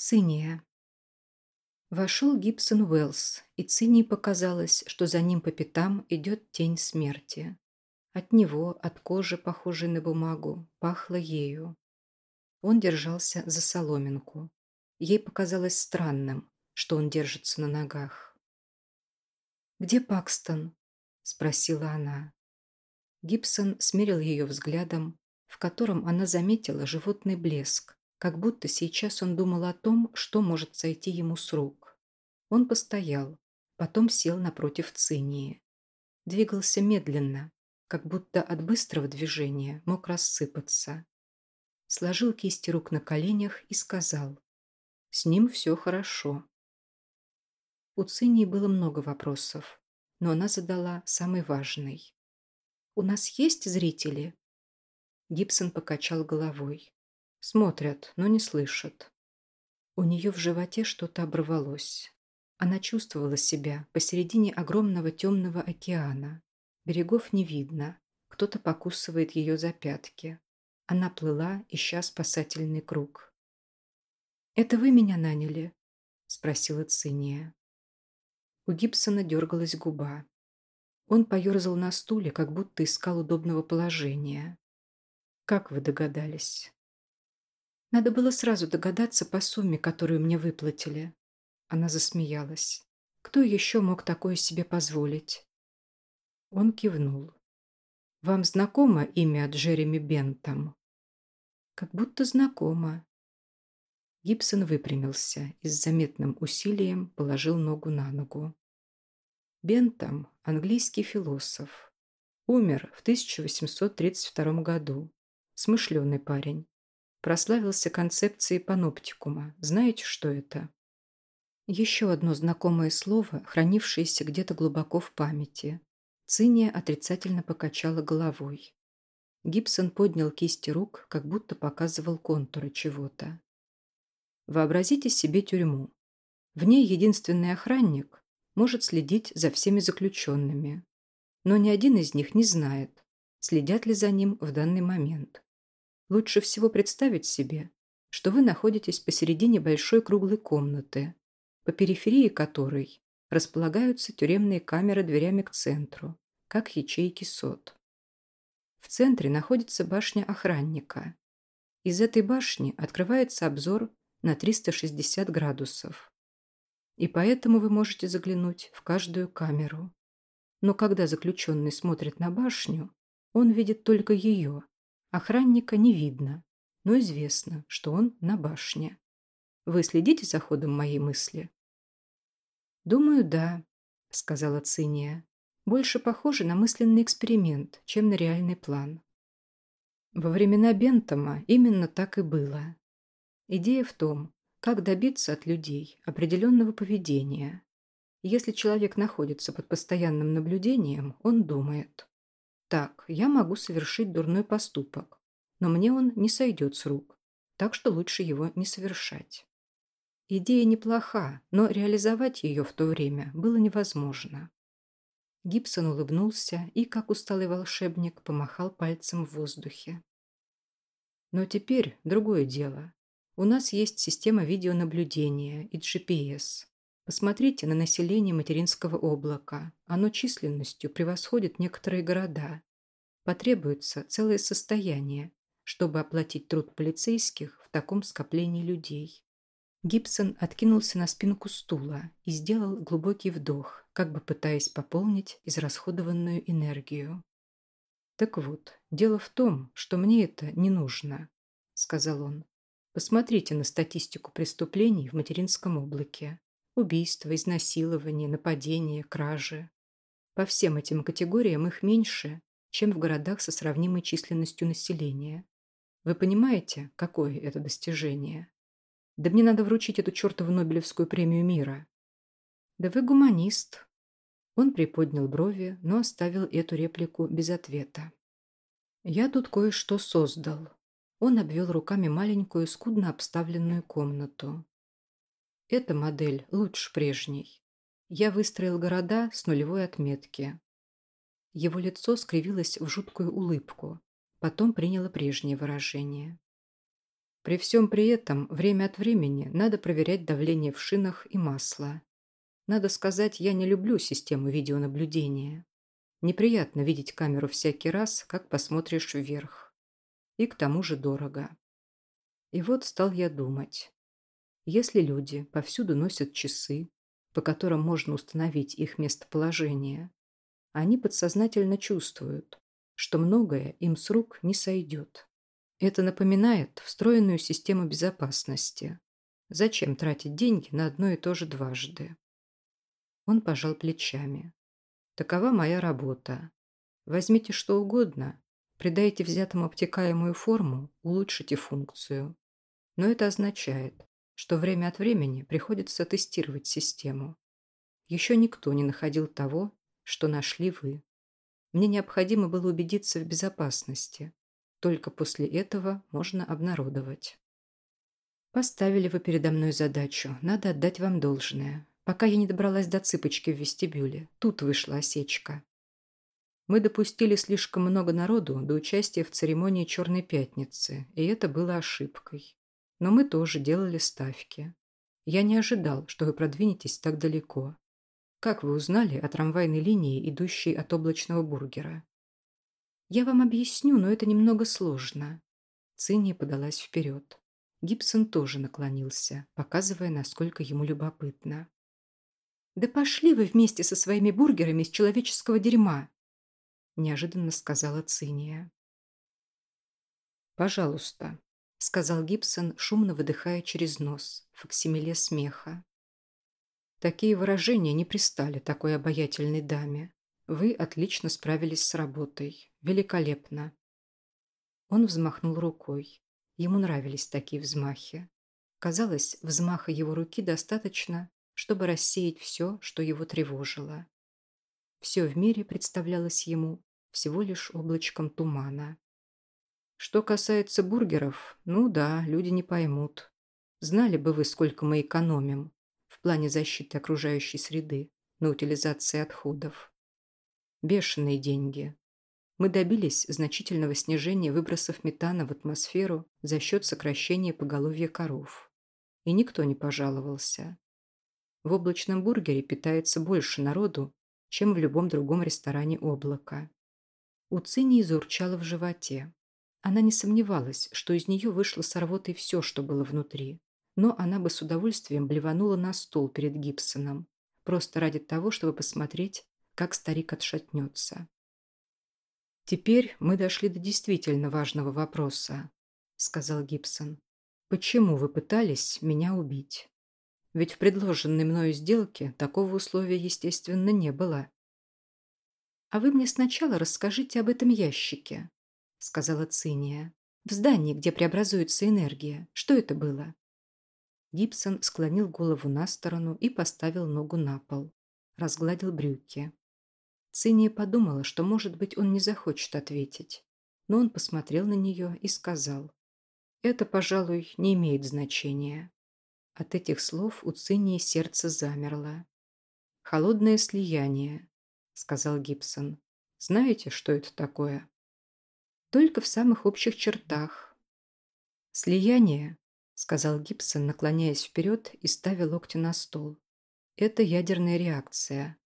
Циния. Вошел Гибсон Уэллс, и Цинии показалось, что за ним по пятам идет тень смерти. От него, от кожи, похожей на бумагу, пахло ею. Он держался за соломинку. Ей показалось странным, что он держится на ногах. «Где Пакстон?» – спросила она. Гибсон смерил ее взглядом, в котором она заметила животный блеск, как будто сейчас он думал о том, что может сойти ему с рук. Он постоял, потом сел напротив Цинии. Двигался медленно, как будто от быстрого движения мог рассыпаться. Сложил кисти рук на коленях и сказал, «С ним все хорошо». У Цинии было много вопросов, но она задала самый важный. «У нас есть зрители?» Гибсон покачал головой. «Смотрят, но не слышат». У нее в животе что-то оборвалось. Она чувствовала себя посередине огромного темного океана. Берегов не видно. Кто-то покусывает ее за пятки. Она плыла, ища спасательный круг. «Это вы меня наняли?» – спросила Циния. У Гибсона дергалась губа. Он поерзал на стуле, как будто искал удобного положения. «Как вы догадались?» «Надо было сразу догадаться по сумме, которую мне выплатили». Она засмеялась. «Кто еще мог такое себе позволить?» Он кивнул. «Вам знакомо имя Джереми Бентом?» «Как будто знакомо». Гибсон выпрямился и с заметным усилием положил ногу на ногу. Бентам – английский философ. Умер в 1832 году. Смышленый парень. Прославился концепцией паноптикума. Знаете, что это? Еще одно знакомое слово, хранившееся где-то глубоко в памяти. Циния отрицательно покачала головой. Гибсон поднял кисти рук, как будто показывал контуры чего-то. Вообразите себе тюрьму. В ней единственный охранник, может следить за всеми заключенными. Но ни один из них не знает, следят ли за ним в данный момент. Лучше всего представить себе, что вы находитесь посередине большой круглой комнаты, по периферии которой располагаются тюремные камеры дверями к центру, как ячейки сот. В центре находится башня охранника. Из этой башни открывается обзор на 360 градусов и поэтому вы можете заглянуть в каждую камеру. Но когда заключенный смотрит на башню, он видит только ее. Охранника не видно, но известно, что он на башне. Вы следите за ходом моей мысли? «Думаю, да», — сказала Циния. «Больше похоже на мысленный эксперимент, чем на реальный план». Во времена Бентома именно так и было. Идея в том, как добиться от людей определенного поведения? Если человек находится под постоянным наблюдением, он думает. Так, я могу совершить дурной поступок, но мне он не сойдет с рук, так что лучше его не совершать. Идея неплоха, но реализовать ее в то время было невозможно. Гибсон улыбнулся и, как усталый волшебник, помахал пальцем в воздухе. Но теперь другое дело. У нас есть система видеонаблюдения и GPS. Посмотрите на население материнского облака. Оно численностью превосходит некоторые города. Потребуется целое состояние, чтобы оплатить труд полицейских в таком скоплении людей. Гибсон откинулся на спинку стула и сделал глубокий вдох, как бы пытаясь пополнить израсходованную энергию. «Так вот, дело в том, что мне это не нужно», — сказал он. Посмотрите на статистику преступлений в материнском облаке. Убийства, изнасилования, нападения, кражи. По всем этим категориям их меньше, чем в городах со сравнимой численностью населения. Вы понимаете, какое это достижение? Да мне надо вручить эту чертову Нобелевскую премию мира. Да вы гуманист. Он приподнял брови, но оставил эту реплику без ответа. Я тут кое-что создал. Он обвел руками маленькую, скудно обставленную комнату. Эта модель лучше прежней. Я выстроил города с нулевой отметки. Его лицо скривилось в жуткую улыбку, потом приняло прежнее выражение. При всем при этом время от времени надо проверять давление в шинах и масло. Надо сказать, я не люблю систему видеонаблюдения. Неприятно видеть камеру всякий раз, как посмотришь вверх. И к тому же дорого. И вот стал я думать. Если люди повсюду носят часы, по которым можно установить их местоположение, они подсознательно чувствуют, что многое им с рук не сойдет. Это напоминает встроенную систему безопасности. Зачем тратить деньги на одно и то же дважды? Он пожал плечами. Такова моя работа. Возьмите что угодно, придайте взятому обтекаемую форму, улучшите функцию. Но это означает, что время от времени приходится тестировать систему. Еще никто не находил того, что нашли вы. Мне необходимо было убедиться в безопасности, только после этого можно обнародовать. Поставили вы передо мной задачу. Надо отдать вам должное. Пока я не добралась до цыпочки в вестибюле. Тут вышла осечка. Мы допустили слишком много народу до участия в церемонии Черной Пятницы, и это было ошибкой. Но мы тоже делали ставки. Я не ожидал, что вы продвинетесь так далеко. Как вы узнали о трамвайной линии, идущей от облачного бургера? «Я вам объясню, но это немного сложно». Цинния подалась вперед. Гибсон тоже наклонился, показывая, насколько ему любопытно. «Да пошли вы вместе со своими бургерами из человеческого дерьма!» неожиданно сказала Циния. «Пожалуйста», — сказал Гибсон, шумно выдыхая через нос, факсимиле смеха. Такие выражения не пристали такой обаятельной даме. Вы отлично справились с работой. Великолепно. Он взмахнул рукой. Ему нравились такие взмахи. Казалось, взмаха его руки достаточно, чтобы рассеять все, что его тревожило. Все в мире представлялось ему всего лишь облачком тумана. Что касается бургеров, ну да, люди не поймут. Знали бы вы, сколько мы экономим в плане защиты окружающей среды на утилизации отходов. Бешеные деньги. Мы добились значительного снижения выбросов метана в атмосферу за счет сокращения поголовья коров. И никто не пожаловался. В облачном бургере питается больше народу, чем в любом другом ресторане облака. У Цини заурчало в животе. Она не сомневалась, что из нее вышло с рвотой все, что было внутри. Но она бы с удовольствием блеванула на стол перед Гибсоном, просто ради того, чтобы посмотреть, как старик отшатнется. «Теперь мы дошли до действительно важного вопроса», — сказал Гибсон. «Почему вы пытались меня убить? Ведь в предложенной мною сделке такого условия, естественно, не было». «А вы мне сначала расскажите об этом ящике», — сказала Циния. «В здании, где преобразуется энергия. Что это было?» Гибсон склонил голову на сторону и поставил ногу на пол. Разгладил брюки. Циния подумала, что, может быть, он не захочет ответить. Но он посмотрел на нее и сказал. «Это, пожалуй, не имеет значения». От этих слов у Цинии сердце замерло. «Холодное слияние», — сказал Гибсон. «Знаете, что это такое?» «Только в самых общих чертах». «Слияние», — сказал Гибсон, наклоняясь вперед и ставя локти на стол. «Это ядерная реакция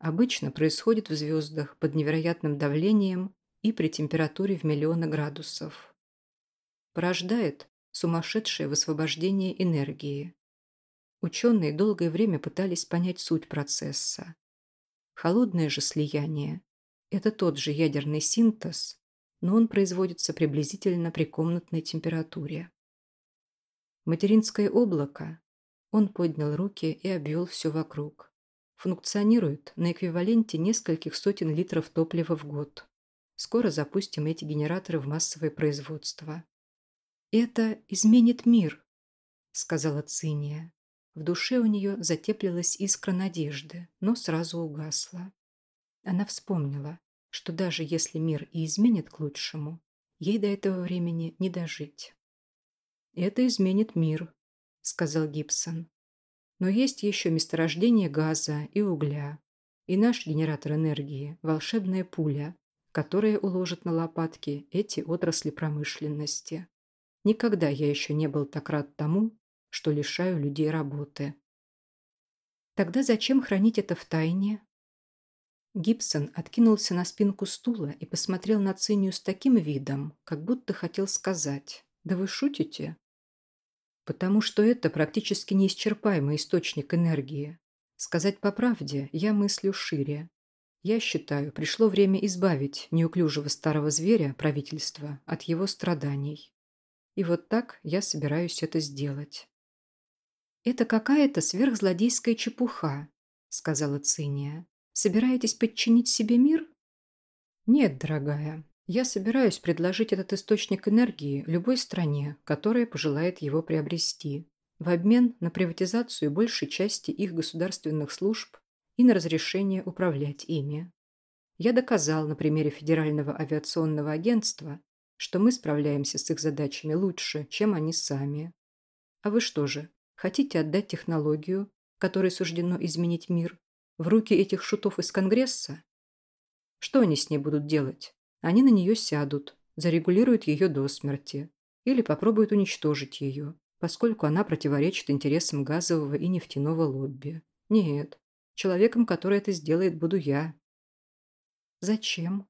обычно происходит в звездах под невероятным давлением и при температуре в миллионы градусов. Порождает сумасшедшее высвобождение энергии. Ученые долгое время пытались понять суть процесса. Холодное же слияние – это тот же ядерный синтез, но он производится приблизительно при комнатной температуре. Материнское облако, он поднял руки и обвел все вокруг функционирует на эквиваленте нескольких сотен литров топлива в год. Скоро запустим эти генераторы в массовое производство. «Это изменит мир», — сказала Циния. В душе у нее затеплилась искра надежды, но сразу угасла. Она вспомнила, что даже если мир и изменит к лучшему, ей до этого времени не дожить. «Это изменит мир», — сказал Гибсон. Но есть еще месторождение газа и угля. И наш генератор энергии – волшебная пуля, которая уложит на лопатки эти отрасли промышленности. Никогда я еще не был так рад тому, что лишаю людей работы. Тогда зачем хранить это в тайне? Гибсон откинулся на спинку стула и посмотрел на Цинию с таким видом, как будто хотел сказать «Да вы шутите?» Потому что это практически неисчерпаемый источник энергии. Сказать по правде, я мыслю шире. Я считаю, пришло время избавить неуклюжего старого зверя, правительства, от его страданий. И вот так я собираюсь это сделать. «Это какая-то сверхзлодейская чепуха», — сказала Циния. Собираетесь подчинить себе мир? Нет, дорогая. Я собираюсь предложить этот источник энергии любой стране, которая пожелает его приобрести, в обмен на приватизацию большей части их государственных служб и на разрешение управлять ими. Я доказал на примере Федерального авиационного агентства, что мы справляемся с их задачами лучше, чем они сами. А вы что же, хотите отдать технологию, которой суждено изменить мир, в руки этих шутов из Конгресса? Что они с ней будут делать? Они на нее сядут, зарегулируют ее до смерти или попробуют уничтожить ее, поскольку она противоречит интересам газового и нефтяного лобби. Нет, человеком, который это сделает, буду я. Зачем?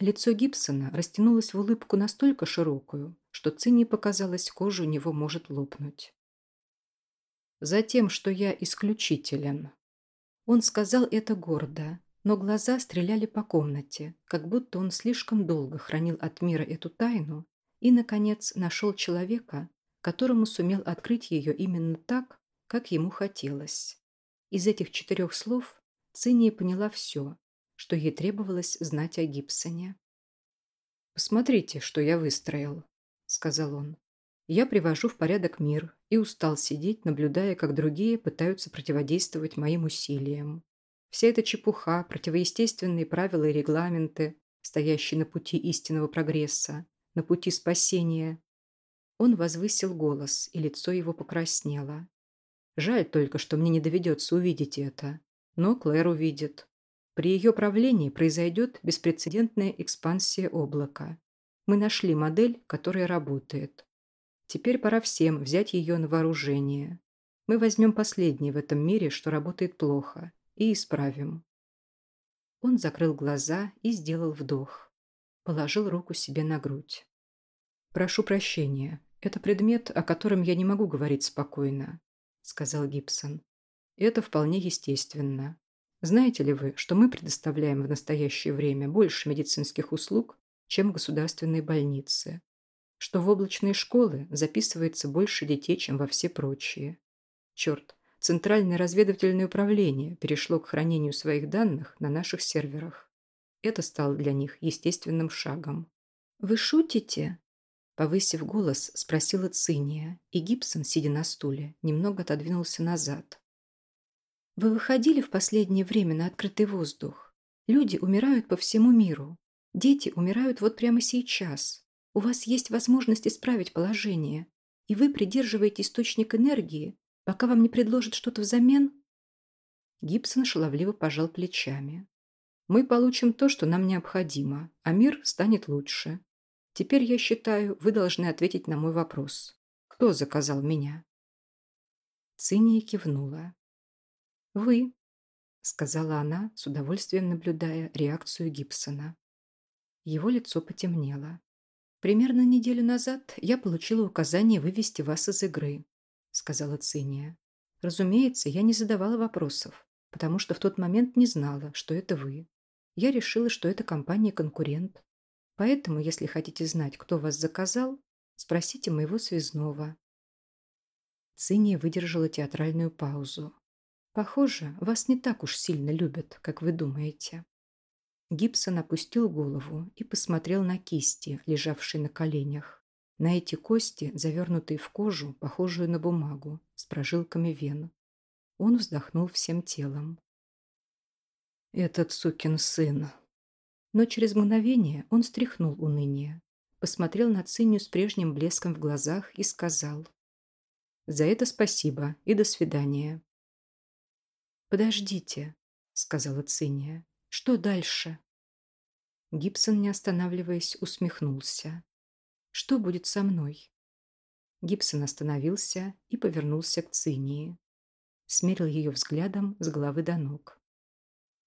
Лицо Гибсона растянулось в улыбку настолько широкую, что Цинни показалось, кожа у него может лопнуть. Затем, что я исключителен. Он сказал это гордо, но глаза стреляли по комнате, как будто он слишком долго хранил от мира эту тайну и, наконец, нашел человека, которому сумел открыть ее именно так, как ему хотелось. Из этих четырех слов Циния поняла все, что ей требовалось знать о Гибсоне. «Посмотрите, что я выстроил», — сказал он. «Я привожу в порядок мир, и устал сидеть, наблюдая, как другие пытаются противодействовать моим усилиям. Вся эта чепуха, противоестественные правила и регламенты, стоящие на пути истинного прогресса, на пути спасения. Он возвысил голос, и лицо его покраснело. Жаль только, что мне не доведется увидеть это. Но Клэр увидит. При ее правлении произойдет беспрецедентная экспансия облака. Мы нашли модель, которая работает. Теперь пора всем взять ее на вооружение. Мы возьмем последнее в этом мире, что работает плохо, и исправим. Он закрыл глаза и сделал вдох. Положил руку себе на грудь. «Прошу прощения. Это предмет, о котором я не могу говорить спокойно», сказал Гибсон. «Это вполне естественно. Знаете ли вы, что мы предоставляем в настоящее время больше медицинских услуг, чем государственные больницы? Что в облачные школы записывается больше детей, чем во все прочие. Черт, Центральное разведывательное управление перешло к хранению своих данных на наших серверах. Это стало для них естественным шагом. «Вы шутите?» Повысив голос, спросила Циния, и Гибсон, сидя на стуле, немного отодвинулся назад. «Вы выходили в последнее время на открытый воздух? Люди умирают по всему миру. Дети умирают вот прямо сейчас. У вас есть возможность исправить положение, и вы придерживаете источник энергии, пока вам не предложат что-то взамен?» Гибсон шаловливо пожал плечами. «Мы получим то, что нам необходимо, а мир станет лучше. Теперь, я считаю, вы должны ответить на мой вопрос. Кто заказал меня?» Циния кивнула. «Вы», — сказала она, с удовольствием наблюдая реакцию Гибсона. Его лицо потемнело. «Примерно неделю назад я получила указание вывести вас из игры», — сказала Циния. «Разумеется, я не задавала вопросов, потому что в тот момент не знала, что это вы. Я решила, что это компания-конкурент. Поэтому, если хотите знать, кто вас заказал, спросите моего связного». Циния выдержала театральную паузу. «Похоже, вас не так уж сильно любят, как вы думаете». Гибсон опустил голову и посмотрел на кисти, лежавшие на коленях. На эти кости, завернутые в кожу, похожую на бумагу, с прожилками вен. Он вздохнул всем телом. «Этот сукин сын!» Но через мгновение он стряхнул уныние, посмотрел на Циню с прежним блеском в глазах и сказал «За это спасибо и до свидания». «Подождите», — сказала Циния. Что дальше? Гибсон, не останавливаясь, усмехнулся. Что будет со мной? Гибсон остановился и повернулся к Цинии. Смерил ее взглядом с головы до ног.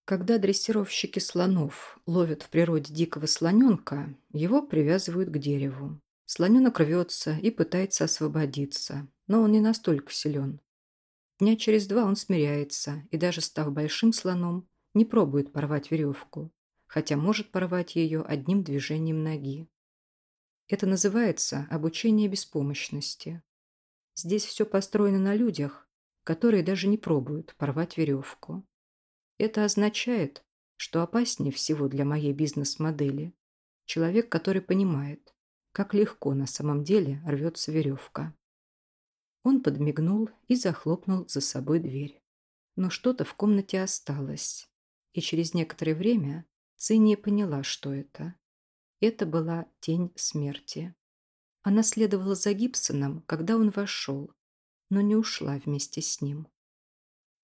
Когда дрессировщики слонов ловят в природе дикого слоненка, его привязывают к дереву. Слоненок рвется и пытается освободиться, но он не настолько силен. Дня через два он смиряется и даже став большим слоном, не пробует порвать веревку, хотя может порвать ее одним движением ноги. Это называется обучение беспомощности. Здесь все построено на людях, которые даже не пробуют порвать веревку. Это означает, что опаснее всего для моей бизнес-модели человек, который понимает, как легко на самом деле рвется веревка. Он подмигнул и захлопнул за собой дверь. Но что-то в комнате осталось, и через некоторое время Циния поняла, что это. Это была тень смерти. Она следовала за Гибсоном, когда он вошел, но не ушла вместе с ним.